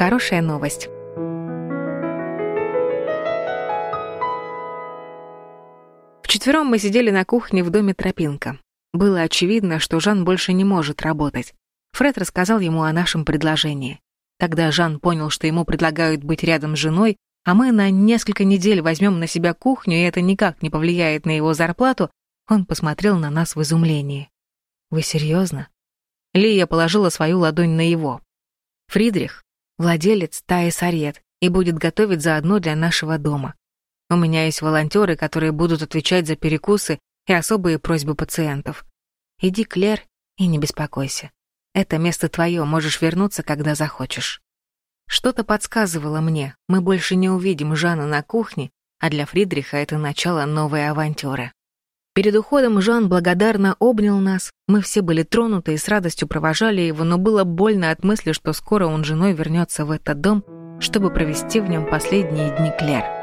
Хорошая новость. Вчетвером мы сидели на кухне в доме Тропинка. Было очевидно, что Жан больше не может работать. Фред рассказал ему о нашем предложении. Тогда Жан понял, что ему предлагают быть рядом с женой, а мы на несколько недель возьмем на себя кухню, и это никак не повлияет на его зарплату, он посмотрел на нас в изумлении. «Вы серьезно?» Лия положила свою ладонь на его. «Фридрих — владелец Таи Сарет и будет готовить заодно для нашего дома. У меня есть волонтеры, которые будут отвечать за перекусы и особые просьбы пациентов. Иди, Клер, и не беспокойся. Это место твое, можешь вернуться, когда захочешь. Что-то подсказывало мне, мы больше не увидим Жана на кухне, а для Фридриха это начало новой авантюры. Перед уходом Жан благодарно обнял нас, мы все были тронуты и с радостью провожали его, но было больно от мысли, что скоро он женой вернется в этот дом, чтобы провести в нем последние дни Клер.